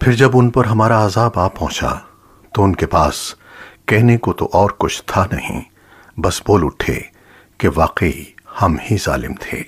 پھر جب ان پر ہمارا عذاب آ پہنچا تو ان کے پاس کہنے کو تو اور کچھ تھا نہیں، بس بول اٹھے کہ واقعی ہم ہی ظالم تھے۔